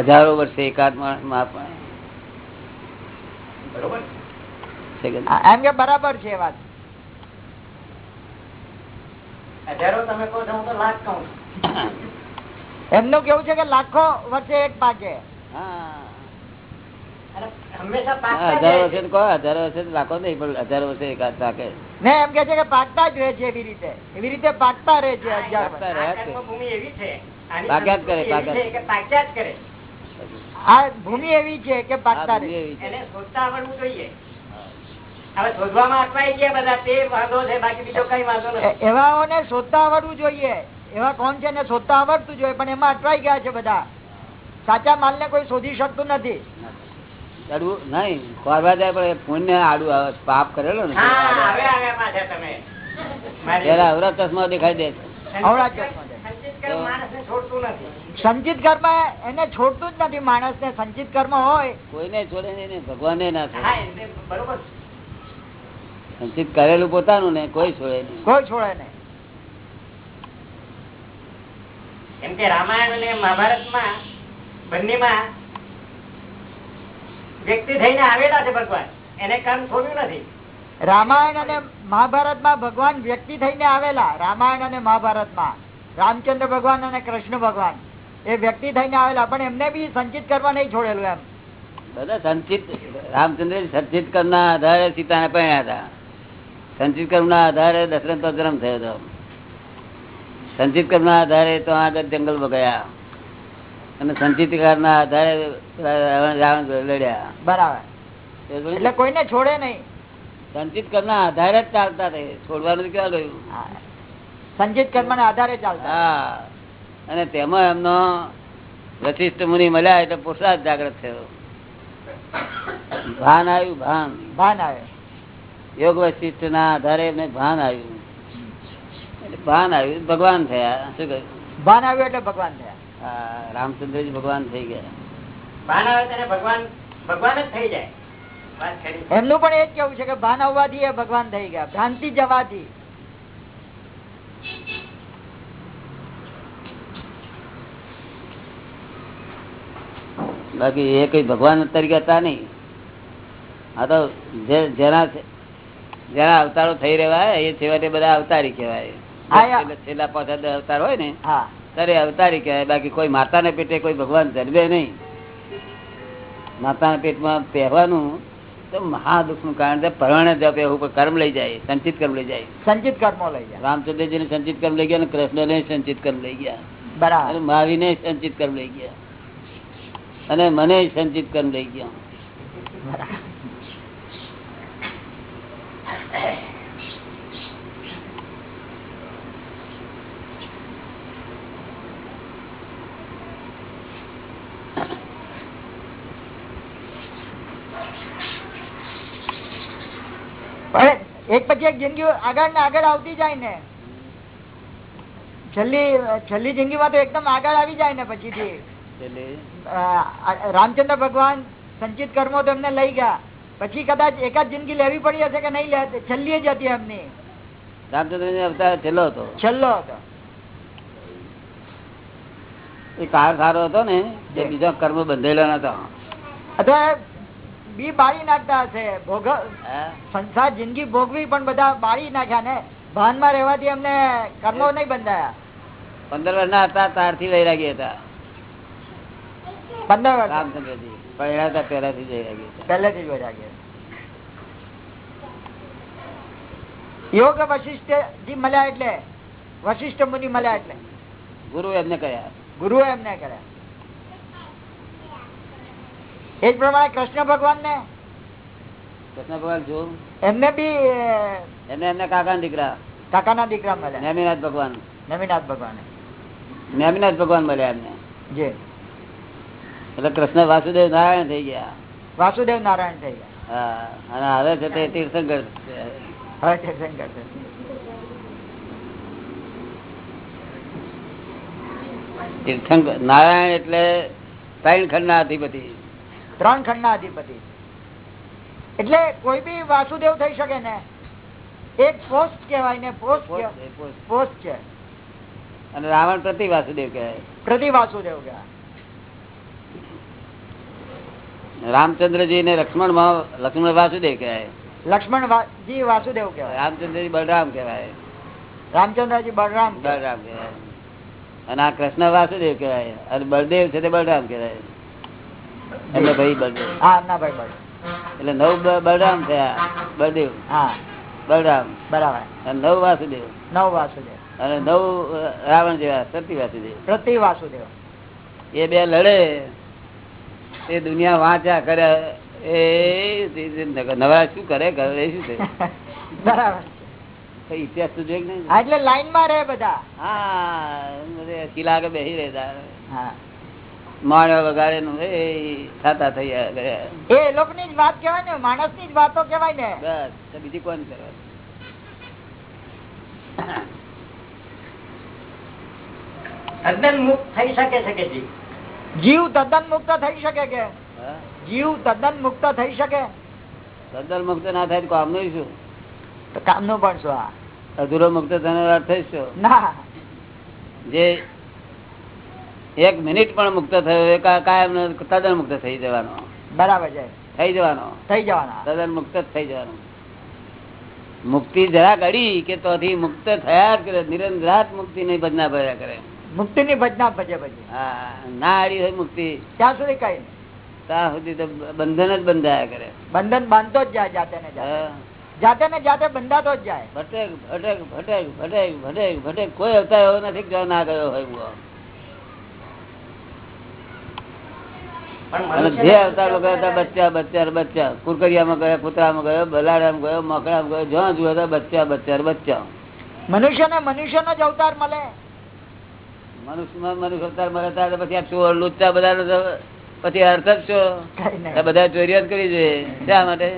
હજારો વર્ષે એકાદમાં પણ. બરોબર? છે કે આ- એમ કે બરાબર છે વાત. હજારો તમે કહો છો હું તો લાખ કહું એમનું કેવું છે કે લાખો વર્ષે એક પાકે? હા અને હંમેશા હા, પાકતા હજારો વર્ષે કહો હજારો વર્ષે તો નહીં પણ હજારો વર્ષે એકાદ પાકે ને એમ કે છે કે પાકતા જ રહે છે એવી રીતે. એવી રીતે પાકતા રહે છે હજાર વર્ષ. પાકતા રહ્યા આ છે. કર્મભૂમિ એવી છે. આની પાક્યા જ કરે, પાક્યા જ. છે કે પાક્યા જ કરે. આ ભૂમિ એવી છે કે પાકતા રહે. એને શોધતા આવડવું જોઈએ. હવે શોધવામાં અટવાઈ ગયા બધા તે વાંધો છે બાકી બીજો કઈ વાંધો એ- નથી એવાઓને શોધતા આવડવું જોઈએ. એવા કોણ છે ને શોધતા આવડતું જોઈએ પણ એમાં અટવાઈ ગયા છે બધા. સાચા માલ ને કોઈ શોધી શકતું નથી. અડવું નહીં ખોરવા જાય પણ પુણ્ય આડું આવે પાપ કરેલો ને. ત્યારે અવરા ચશ્મા દેખાઈ દે. સંચિત કર્મ માણસને છોડતું નથી. સંચિત કર્મ એને છોડતું જ નથી માણસ ને સંચિત કર્મ હોય. કોઈને છોડે નહીં ભગવાન ના છોડે. હા એ બરોબર. સંચિત કરેલું પોતાનું ને કોઈ છોડે નહીં. કોઈ છોડે નહીં. એમ કે રામાયણ અને મહાભારતમાં બંનેમાં વ્યક્તિ થઈને આવેલા છે ભગવાન. એને કર્મ છોડ્યું નથી. રામાયણ અને મહાભારતમાં ભગવાન વ્યક્તિ થઈને આવેલા. રામાયણ અને મહાભારતમાં. રામચંદ્ર ભગવાન અને કૃષ્ણ ભગવાન. એ વ્યક્તિ થઈને આવેલા પણ એમને બી સંચિત કરવા નહીં છોડેલું એમ. બધા સંચિત રામચંદ્ર સંચિત કર્મના આધારે સીતાને પરણ્યા હતા. સંચિત કર્મના આધારે દશરથનો જન્મ થયો હતો. સંચિત કર્મના આધારે તો આગળ જંગલ ગયા. અને સંચિત ના આધારે લડ્યા. બરાબર. એટલે કોઈને છોડે નહીં. સંચિત કર્મના આધારે જ ચાલતા રહે છોડવાનું ક્યાં રહ્યું સંચિત કર્મ ના આધારે ચાલતા હા. અને તેમાં એમનો વશિષ્ઠ મુનિ મળ્યા એટલે પુરસાદ જાગ્રત થયો. ભાન આવ્યું ભાન. ભાન આવે યોગ વશિષ્ઠ ના આધારે એમને ભાન આવ્યું. ભાન આવ્યું ભગવાન થયા. શું કહ્યું? ભાન આવ્યું એટલે ભગવાન થયા. રામચંદ્રજી ભગવાન થઈ ગયા. ભાન આવે ભગવાન ભગવાન જ થઈ જાય. એમનું પણ એ જ કેવું છે કે ભાન આવવાથી એ ભગવાન થઈ ગયા. ભ્રાંતિ જવાથી બાકી એ કઈ ભગવાન તરીકે હતા નહીં. આ તો જે- જેના જેના અવતારો થઈ રહ્યા એ છેવટે બધા અવતારી કહેવાય. છેલ્લા- પાછા અવતાર હોય ને હા. ત્યારે અવતારી કહેવાય બાકી કોઈ માતાને પેટે કોઈ ભગવાન જન્મે નહીં. માતાના પેટમાં પહેવાનું તો મહા દુઃખનું કારણ છે પરણે જપ એવું કર્મ લઈ જાય સંચિત કર્મ લઈ જાય. સંચિત કર્મ લઈ જાય. રામચંદ્રજી ને સંચિત કર્મ લઈ ગયા અને કૃષ્ણ ને સંચિત કર્મ લઈ ગયા. બરાબર. મહાવીર ને સંચિત કર્મ લઈ ગયા. અને મને સંચિત કર્મ લઈ ગયા. બરાબર. પણ એક પછી એક જિંદગી આગળ ને આગળ આવતી જાય ને. છેલ્લી છેલ્લી જિંદગીમાં તો એકદમ આગળ આવી જાય ને પછી થી રામચંદ્ર ભગવાન સંચિત કર્મો તો એમને લઈ ગયા. પછી કદાચ એકાદ જિંદગી લેવી પડી હશે કે નહીં લે છેલ્લી જ હતી એમની. રામચંદ્ર અવતાર છેલ્લો હતો. છેલ્લો હતો. એ કાળ સારો હતો ને જે બીજો કર્મ બંધેલો નતો. બી બાળી નાખતા હશે. ભોગ સંસાર જિંદગી ભોગવી પણ બધા બાળી નાખ્યા ને. ભાનમાં રહેવાથી એમને કર્મો નહીં બંધાયા. પંદર વર્ષના હતા તારથી વૈરાગી હતા. પંદર વર્ષ. રામચંદ્રજી પહેલા હતા પહેલાથી જ વૈરાગી હતા. પહેલેથી જ યોગ મળ્યા એટલે વશિષ્ઠ મુનિ મળ્યા એટલે. ગુરુ એમને કહ્યા. ગુરુ એમને કર્યા એ જ પ્રમાણે કૃષ્ણ ભગવાન ને કૃષ્ણ ભગવાન જો એમને બી એમને એમને કાકા દીકરા. કાકાના દીકરા મળ્યા. નેમિનાથ ભગવાન. નેમિનાથ ભગવાન. નેમિનાથ ભગવાન મળ્યા એમને. જે. એટલે કૃષ્ણ વાસુદેવ નારાયણ થઈ ગયા. વાસુદેવ નારાયણ થઈ ગયા. હા અને હવે છે તે તીર્થંકર. હવે તીર્થંકર છે તીર્થંકર નારાયણ એટલે ત્રણ ખંડ ના અધિપતિ. ત્રણ ખંડના અધિપતિ. એટલે કોઈ બી વાસુદેવ થઈ શકે ને એક પોસ્ટ કહેવાય ને પોસ્ટ પોસ્ટ છે, અને રાવણ પ્રતિ વાસુદેવ કહેવાય. પ્રતિ વાસુદેવ કહેવાય. રામચંદ્રજી ને લક્ષ્મણ લક્ષ્મણ વાસુદેવ કહેવાય. લક્ષ્મણ જી વાસુદેવ કહેવાય. રામચંદ્રજી બલરામ કહેવાય. રામચંદ્રજી બળરામ બળરામ બલરામ કહેવાય. અને આ કૃષ્ણ વાસુદેવ કહેવાય. અને બળદેવ છે તે બળરામ કહેવાય. એમનો ભાઈ બળદેવ. એટલે નવ બળરામ થયા બળદેવ. બળરામ. બરાબર. અને નવ વાસુદેવ. નવ વાસુદેવ. અને નવ રાવણ જેવા સતી વાસુદેવ. પ્રતિ વાસુદેવ. એ બે લડે. એ દુનિયા વાંચ્યા કરે. એ નવરા શું કરે? કરે શું છે? બરાબર. ઇતિહાસ તો જોઈ નહીં? એટલે લાઈનમાં રહે બધા. હા બધે આગળ બેસી રહેતા. માણ્યો વગાડે નું એ થતા થઈ ગયા એ એ લોકોની જ વાત કહેવાય ને માણસની જ વાતો કહેવાય ને. બસ બીજી કોણ કરે? તદ્દન મુક્ત થઈ શકે છે કે જીવ? જીવ તદ્દન મુક્ત થઈ શકે કે? જીવ તદ્દન મુક્ત થઈ શકે? તદ્દન મુક્ત ના થાય તો નહીં શું? કામનું પણ શું આ. અધૂરો મુક્ત થવાનો અર્થ થઈ ના. જે એક મિનિટ પણ મુક્ત થયો એ કાયમ તદ્દન મુક્ત થઈ જવાનો. બરાબર છે. થઈ જવાનો. થઈ જવાના. તદ્દન મુક્ત જ થઈ જવાનો. મુક્તિ જરા ગડી કે તોથી મુક્ત થયા જ કરે. નિરંતરાત મુક્તિ ની ભજના ભર્યા કરે. મુક્તિ ની ભજના ભજે ભજે. હા ના અડી હોય મુક્તિ. ત્યાં સુધી કઈ ત્યાં સુધી તો બંધન જ બંધાયા કરે. બંધન બાંધતો જ જાય જાતે ને હા. જાતે ને જાતે બંધાતો જ જાય. ભટેક ભટેક ભટેક ભટેક ભટેક ભટેક કોઈ અવતાર એવો નથી કે ના ગયો હોય જે અવતાર લોકો હતા બચ્ચા બચ્ચા બચ્ચા. કુરકરિયામાં ગયા કૂતરામાં ગયો બલાડામાં ગયો મકડામાં ગયો જ્યાં જોયો હતા બચ્ચા બચ્ચા બચ્ચા. મનુષ્ય ને મનુષ્ય નો જ અવતાર મળે. મનુષ્ય મનુષ્ય અવતાર મળે ત્યારે પછી આ ચોર લુચ્ચા બધા પછી અર્થ જ છો. બધા ચોરીઓ કરી છે. શા માટે?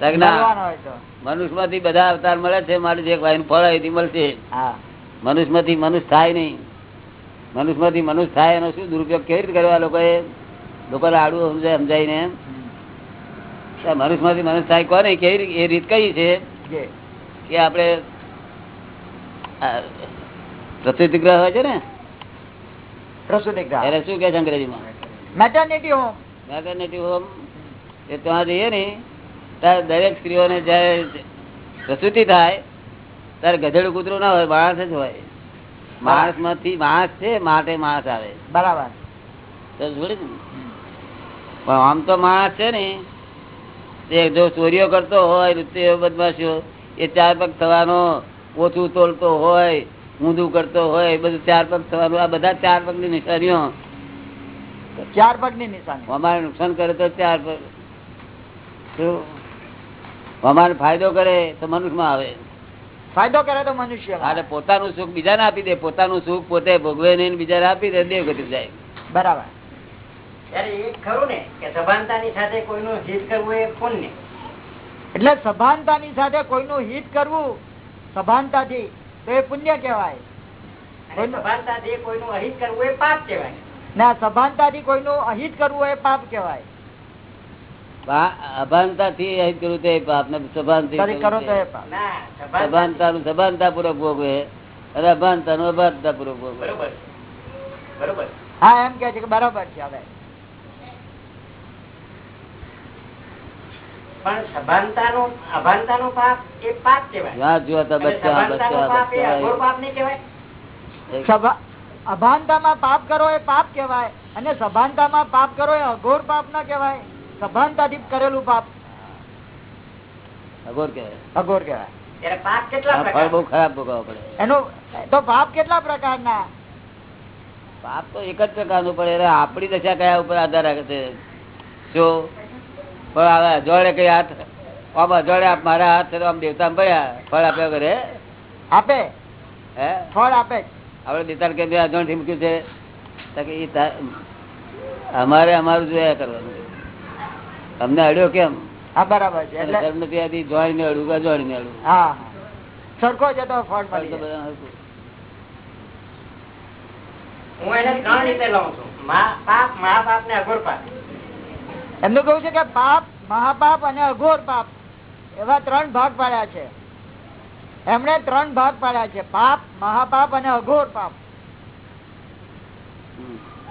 તો. મનુષ્યમાંથી બધા અવતાર મળે છે મારી જે ભાઈ ફળ અહીંથી મળશે. મનુષ્યમાંથી મનુષ્ય થાય નહીં. મનુષ્યમાંથી મનુષ્ય થાય એનો શું દુરુપયોગ કેવી રીતે કરવા લોકોએ? લોકો આડું સમજાય સમજાઈને. તો મનુષ્યમાંથી મનુષ્ય થાય કોને? કેવી એ રીત કઈ છે? કે. આપણે પ્રસિદ્ધ ગ્રહ હોય છે ને? પ્રસૂતિ એને શું કે છે અંગ્રેજીમાં? મેટર્નિટી હોમ મેટર્નિટી હોમ એ ત્યાં જઈએ ને ત્યારે દરેક સ્ત્રીઓને જયારે પ્રસૂતિ થાય ત્યારે ગધેડું કૂતરું ના હોય માણસ જ હોય. માણસમાંથી માણસ છે માટે માણસ આવે. બરાબર. ને? પણ આમ તો માણસ છે ને તે જો ચોરીઓ કરતો હોય નૃત્ય બદમાશીઓ એ ચાર પગ થવાનો ઓછું તોલતો હોય ઊંધું કરતો હોય એ બધું ચાર પગ થવાનું આ બધા ચાર પગની નિશાનીઓ. ચાર પગની નિશાની. અમારે નુકસાન કરે તો ચાર પગ. શું? અમારે ફાયદો કરે તો મનુષ્યમાં આવે. ફાયદો કરે તો મનુષ્ય અને પોતાનું સુખ બીજાને આપી દે. પોતાનું સુખ પોતે ભોગવે નહીં બીજાને આપી દે દેવ ગતિ જાય. બરાબર. ત્યારે એ ખરું ને કે સભાનતાની હિત કરવું એ પુણ્ય. એટલે સભાનતાની સાથે કોઈનું હિત કરવું સભાનતાથી તો એ પુણ્ય કહેવાય. અને સભાનતાથી કોઈનું અહિત કરવું એ પાપ કહેવાય. ના સભાનતાથી કોઈનું અહિત કરવું એ પાપ કહેવાય. અભાનતાથી માં તે પાપ સભાનથી કરો એ પાપ. કેવાય સભાનતા સભાનતાનું સભાનતા પૂર્વક ભોગવે અને અભાનતાનું અભાનતા પૂર્વક ભોગવે બરોબર. બરોબર. હા એમ કે છે કે બરાબર છે હવે. પણ સભાનતાનું અભાનતાનું પાપ એ પાપ કહેવાય. જ્યાં જુઓ તો બચ્ચા બચ્ચા પાપ એ અઘોર બચ્ચા પાપ નહીં કહેવાય? સભા અભાનતામાં પાપ કરો એ પાપ કહેવાય. અને સભાનતામાં પાપ કરો એ અઘોર પાપ ના કહેવાય. સભાનતાથી કરેલું પાપ. અઘોર કહેવાય. અઘોર કહેવાય. પાપ કેટલા આ ફળ પ્રકાર બહુ ખરાબ ભોગવવા પડે. એનું તો પાપ કેટલા પ્રકારના? પાપ તો એક જ પ્રકારનું પડે એટલે આપણી દશા કયા ઉપર આધાર રાખે છે? શું પણ હવે અજોડે કઈ હાથ આમ અજોડે મારા હાથ આમ દેવતા પડ્યા ફળ આપ્યા કરે આપે? હે? ફળ આપે આપડે આપણે દેતા કે બે અજોડથી મૂક્યું છે અમારે અમારું જોયા કરવાનું અમને અડ્યો કેમ? હા બરાબર છે. એટલે ધર્મ ત્યાંથી ને અડું કે ને અડું? હા. સરખો જ હતો ફળ હું એને ત્રણ રીતે લઉં છું. પાપ મહાપાપ ને અઘોર પાપ. એમનું કેવું છે કે પાપ મહાપાપ અને અઘોર પાપ એવા ત્રણ ભાગ પાડ્યા છે. એમણે ત્રણ ભાગ પાડ્યા છે. પાપ મહાપાપ અને અઘોર પાપ.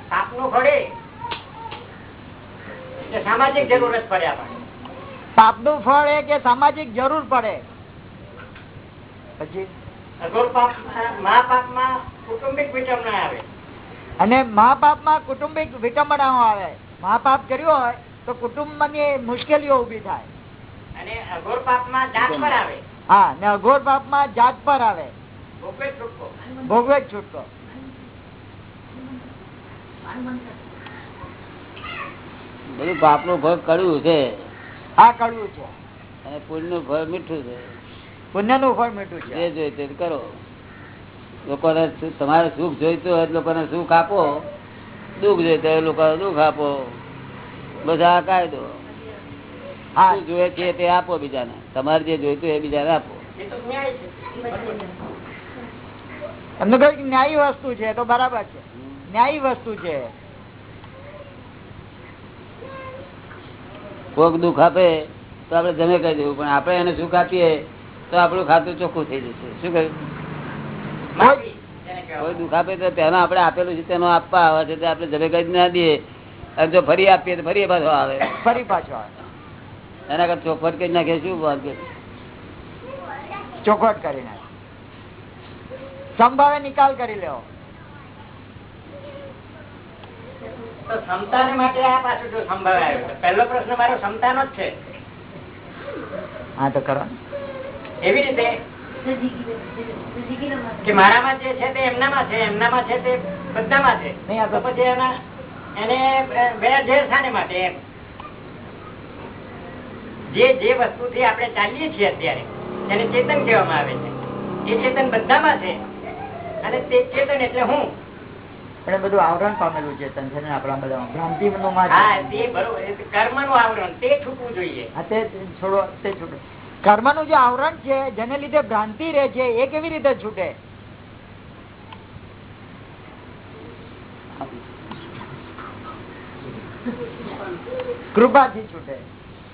પાપનું એ સામાજિક જરૂરત પડે આપણે પાપનું ફળ એ કે સામાજિક જરૂર પડે. પછી? અઘોર પાપ મહાપાપમાં કુટુંબિક અને વિટંબણાઓ આવે. મહાપાપ કર્યો હોય તો કુટુંબની મુશ્કેલીઓ ઊભી થાય. અને અઘોર પાપમાં જાત પર આવે. હા ને અઘોર પાપમાં જાત પર આવે. ભોગવે છૂટકો. ભોગવે છૂટકો. બધું પાપનું ભોગ કડવું છે. આ કડવું છે. અને પુણ્યનું ફળ મીઠું છે. પુણ્યનું ફળ મીઠું જે છે જોઈતું તે કરો. લોકોને તમારે સુખ જોઈતું હોય લોકોને સુખ આપો. દુઃખ જોઈતું હોય લોકોને દુઃખ આપો. બધા કાયદો. હા. જોઈએ છે તે આપો બીજાને. તમારે જે જોઈતું હોય એ બીજાને આપો. એ તો ન્યાય એમને કહ્યું ન્યાયી વસ્તુ છે તો બરાબર છે. ન્યાયી વસ્તુ છે. કોક દુઃખ આપે તો આપણે જમે કહી દેવું. પણ આપણે એને સુખ આપીએ તો આપણું ખાતું ચોખ્ખું થઈ જશે. શું કહ્યું? કોઈ દુઃખ આપે તો તેનો આપણે આપેલું છે તેનો આપવા આવે છે તે આપણે જમે કહી ના દઈએ. અને જો ફરી આપીએ તો ફરી પાછો આવે. ફરી પાછો આવે. એના કરતા ચોખવટ કરી નાખે શું વાંધો? ચોખવટ કરી નાખે. સંભાવે નિકાલ કરી લેવો. તો ક્ષમતાને માટે આ પાછું જો સંભાવ પહેલો પ્રશ્ન મારો ક્ષમતાનો જ છે. હા તો કરો. એવી રીતે કે મારામાં જે છે તે એમનામાં છે એમનામાં છે તે બધામાં છે. તો- તો પછી એના એને બે જે શાને માટે એમ. જે જે વસ્તુથી આપણે ચાલીએ છીએ અત્યારે એને ચેતન કહેવામાં આવે છે. એ ચેતન બધામાં છે. અને તે ચેતન એટલે હું. પણ બધું આવરણ પામેલું છે ને આપણા બધા ભ્રાંતિ નું કર્મનું આવરણ તે છૂટવું જોઈએ. તે છોડો તે છૂટે. કર્મનું જે આવરણ છે જેને લીધે ભ્રાંતિ રહે છે એ કેવી રીતે છૂટે? કૃપાથી છૂટે.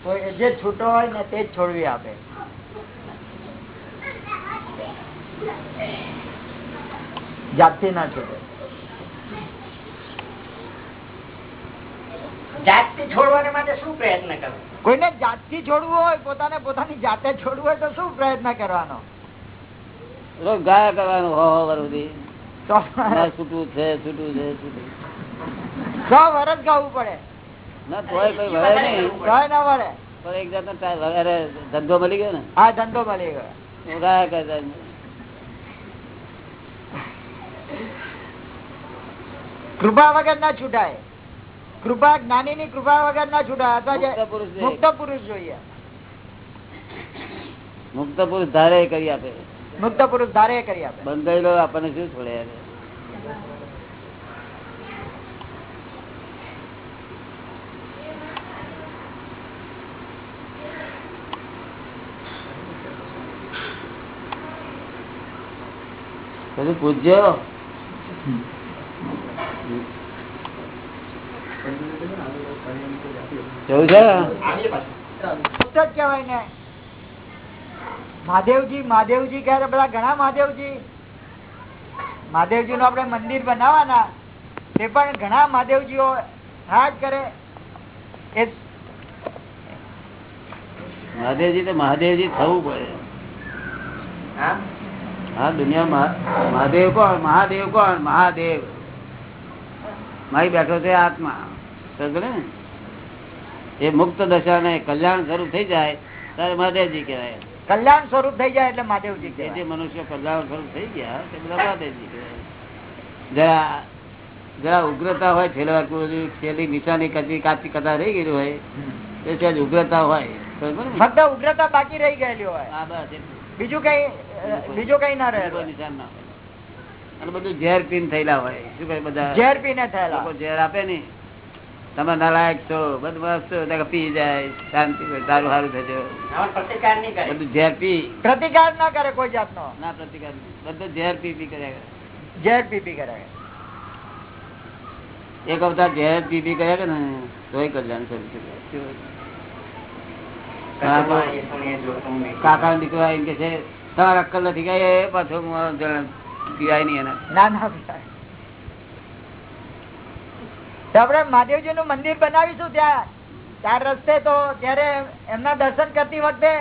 તો એ જે છૂટો હોય ને તે જ છોડવી આપે. જાતથી ના છૂટે જાતથી છોડવાને માટે શું પ્રયત્ન કરવો કોઈને જાતથી છોડવું હોય પોતાને પોતાની જાતે છોડવું હોય તો શું પ્રયત્ન કરવાનો? ગાયા કરવાનું હો હો વાર સુધી તો ના છૂટવું છે છૂટવું છે છૂટવું સો વર્ષ ગાવું પડે. ના તોય કોઈ વળે નહીં. તોય ના વળે. પણ એક જાતનો અરે ધંધો મળી ગયો ને. હા ધંધો મળી ગયો. ગાયા કરતા કૃપા વગર ના છૂટાય. કૃપા જ્ઞાની ની કૃપા વગર ના છૂટા મુક્ત પુરુષ જોઈએ. મુક્ત પુરુષ ધારે કરી આપે મુક્ત પુરુષ ધારે કરી આપે બંધાયેલો આપણને શું છોડે યાર? બધું છે? કહેવાય ને. મહાદેવજી મહાદેવજી ક્યારે બધા ઘણા મહાદેવજી? મહાદેવજી નું આપણે મંદિર બનાવવાના. તે પણ ઘણા મહાદેવજીઓ હા કરે. એ મહાદેવજી તો મહાદેવજી થવું પડે. હા? હા દુનિયામાં મહાદેવ કોણ? મહાદેવ કોણ? મહાદેવ. મારી બેઠો છે આત્મા. સમજો ને? એ મુક્ત દશા ને કલ્યાણ સ્વરૂપ થઈ જાય ત્યારે મહાદેવજી કહેવાય. કલ્યાણ સ્વરૂપ થઈ જાય એટલે મહાદેવજી કહેવાય જે મનુષ્ય કલ્યાણ સ્વરૂપ થઈ ગયા તે બધા મહાદેવજી કહેવાય. જરા જરા ઉગ્રતા હોય છેલ્લા છેલ્લી નિશાની કચી કાચી કથા રહી ગયેલી હોય તે સહેજ ઉગ્રતા હોય. ફક્ત ઉગ્રતા બાકી રહી ગયેલી હોય. બીજું કઈ બીજું કઈ ના રહે નિશાન ના અને બધું ઝેર પીન થયેલા હોય. શું કઈ બધા? ઝેર પીને થયેલા ઝેર આપે ને તમે નલાયક છો બધું મસ્ત પી જાય શાંતિ સારું સારું થજો. પ્રતિકાર નહીં કરે. બધું ઝેર પી. પ્રતિકાર ના કરે કોઈ જાતનો. ના પ્રતિકાર બધું ઝેર પી પી કર્યા કરે. ઝેર પી પી કરે. એક અવતાર ઝેર પી પી કર્યા કરે ને તોય કલ્યાણ નહીં. કાકા દીકરા એમ કે છે તમારા અક્કલ નથી કે એ પાછો પીવાય નહીં એના. ના ના પીવાય. આપણે મહાદેવજી નું મંદિર બનાવીશું ત્યાં. ચાર રસ્તે તો ત્યારે એમના દર્શન કરતી વખતે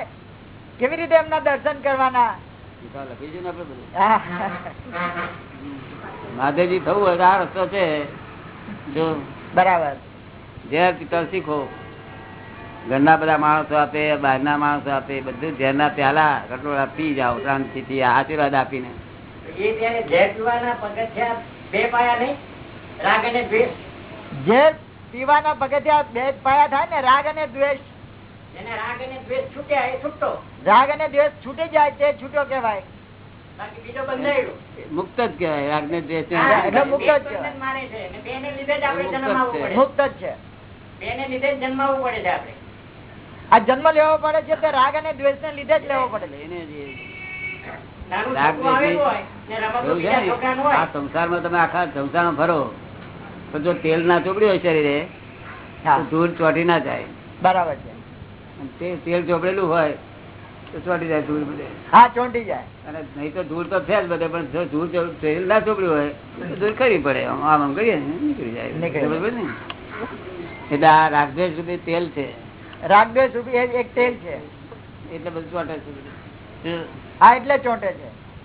કેવી રીતે એમના દર્શન કરવાના. મહાદેવજી થવું હોય આ રસ્તો છે. જો બરાબર. ઝેર પીતળ શીખો. ઘરના બધા માણસો આપે બહારના માણસો આપે બધું ઝેરના પ્યાલા કટોળા પી જાઓ શાંતિથી આશીર્વાદ આપીને. એ ત્યારે ઝેર પીવાના પગથિયા બે પાયા નહીં રાગ અને દ્વેષ. જે પીવાના પગથિયા બે પાયા થાય ને રાગ અને દ્વેષ. રાગ અને દ્વેષ છૂટે એ રાગ અને દ્વેષ છૂટી જાય તે છૂટો કહેવાય. બાકી બીજો બંધાયેલો. મુક્ત જ કેવાય રાગ ને દ્વેષ મુક્ત જ છે. અને બેને લીધે જ આપણે મુક્ત જ છે. પડે. મુક્ત જ છે. બેને લીધે જ જન્માવવું પડે છે આપણે. આ જન્મ લેવો પડે છે તે રાગ અને દ્વેષ ને લીધે જ લેવો પડે છે. આ સંસારમાં તમે આખા સંસારમાં ફરો. તો જો તેલ ના ચોપડી હોય શરીરે ધૂળ ચોટી ના જાય. બરાબર છે. તેલ ચોપડેલું હોય તો ચોટી જાય ધૂળ બધે. હા ચોંટી જાય. અને નહીં તો ધૂળ તો છે જ બધે પણ જો ધૂળ તેલ ના ચોપડ્યું હોય તો ધૂળ ખરી પડે. આમ આમ કરીએ ને નીકળી જાય. બરોબર. ને? એટલે આ રાગદ્વેષ રૂપી તેલ છે. રાગ સુધી રૂપી એક તેલ છે. એટલે બધું ચોટે છે. હા એટલે ચોંટે છે મારા પણ તો અંદર બેઠો હોય તો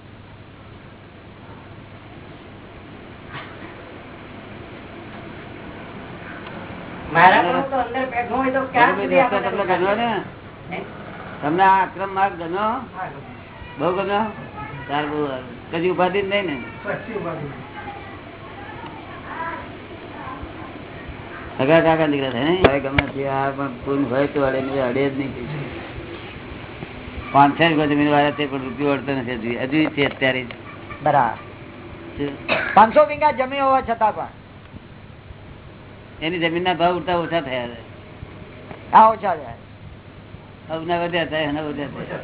ક્યાં ગમે સુધી રસ્તો આપણે તમને આ આક્રમ માર્ગ ગમ્યો બહુ ગમ્યો તાર બહુ કદી ઉપાધિ નહીં ને? સગા કાકા નીકળ્યા થાય ને? ગમે છે આ પણ હોય તો અડે નહીં અડે જ નહીં પાંચસો રૂપિયા જમીન વાળા તે પણ રૂપિયો અડતો નથી હજુ. હજુ છે અત્યારે બરાબર. પાંચસો વીઘા જમીન હોવા છતાં પણ. એની જમીન ના ભાવ ઉઠતા ઓછા થયા છે. ઓછા થાય.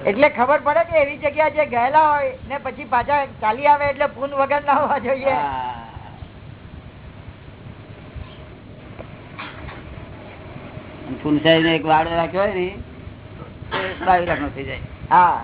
એટલે ખબર પડે કે એવી જગ્યા જે ગયેલા હોય ને પછી પાછા ચાલી આવે એટલે પૂન વગર ના હોવા જોઈએ. અને ને એક વાડો રાખ્યો હોય ને બાવી રાખનો થઈ જાય. હા.